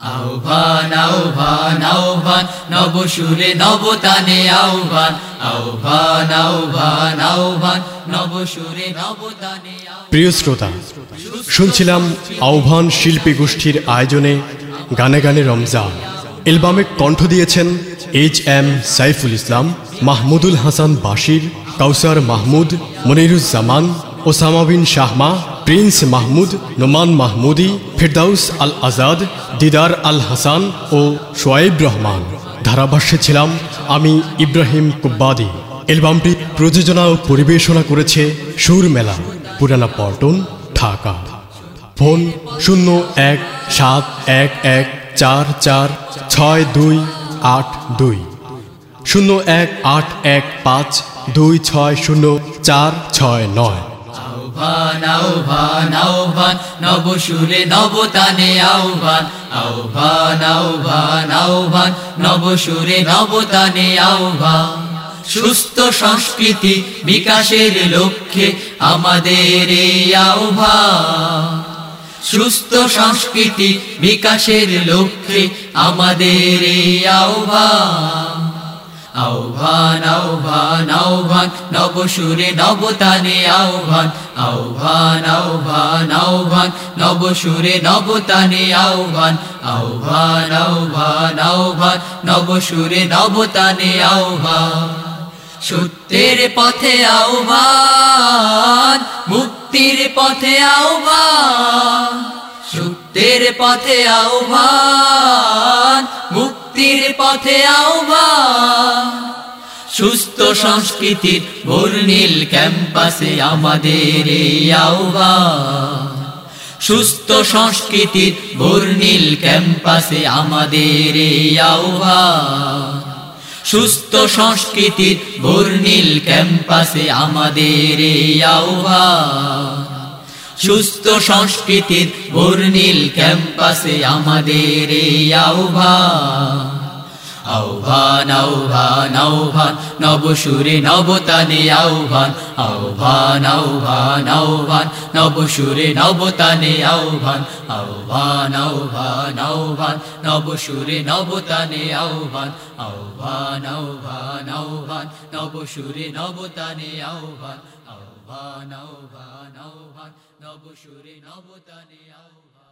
আহ্বান আহ্বান আহ্বান নবসুরে নবতানে আহ্বান। আহ্বান আহ্বান আহ্বান নবসুরে নবতানে আহ্বান। প্রিয় শ্রোতা, শুনছিলাম আহ্বান শিল্পী গোষ্ঠীর আয়োজনে গানে গানে রমজান। এলবামে কণ্ঠ দিয়েছেন H M Saiful Islam, Mahmudul Hasan Bashir, Kawsar Mahmud, Moniruzzaman, Osama bin Shahma Prince Mahmud, Noman Mahmudi, Firdaus Al Azad Didar Al Hasan ও সোয়াইব রহমান। ধারাভাষ্যে ছিলাম আমি ইব্রাহিম কুব্বাদি। অ্যালবামটি প্রযোজনা ও পরিবেশনা করেছে সুর মেলা, পুরানা পল্টন, ঢাকা। ফোন শূন্য এক সাত এক এক চার চার ছয় দুই আট দুই। শূন্য এক আট এক পাঁচ দুই ছয় শূন্য চার ছয় নয়। আহ্বান আহ্বান আহ্বান নবসুরে নবতানে আহ্বান। আহ্বান আহ্বান আহ্বান নবসুরে নবতানে আহ্বান। সুস্থ সংস্কৃতি বিকাশের লক্ষ্যে আমাদের এই আহ্বান। সুস্থ সংস্কৃতি বিকাশের লক্ষ্যে আমাদের এই আহ্বান। আহ্বান আহ্বান আহ্বান নবসুরে নবতানে আহ্বান। আহ্বান আহ্বান আহ্বান নবসুরে নবতানে আহ্বান। আহ্বান আহ্বান আহ্বান নবসুরে নবতানে আহ্বান। সত্যের পথে আহ্বান, মুক্তির পথে আহ্বান। সত্যের পথে আহ্বান, মুক্তির পথে আহ্বান। সুস্থ সংস্কৃতির বর্ণিল ক্যাম্পাসে আমাদের আহ্বান। সুস্থ সংস্কৃতির বর্ণিল ক্যাম্পাসে আমাদের আহ্বান। সুস্থ সংস্কৃতির বর্ণিল ক্যাম্পাসে আমাদের আহ্বান। সুস্থ সংস্কৃতির বর্ণিল ক্যাম্পাসে আমাদের এই আহ্বান আহ্বান আহ্বান আহ্বান নবসুরে নবতানে আহ্বান আহ্বান আহ্বান আহ্বান নবসুরে নবতানে আহ্বান আহ্বান আহ্বান আহ্বান নবসুরে নবতানে আহ্বান আহ্বান আহ্বান আহ্বান নবসুরে নবতানে আহ্বান আহ্বান আহ্বান আহ্বান নবসুরে নবতানে আহ্বান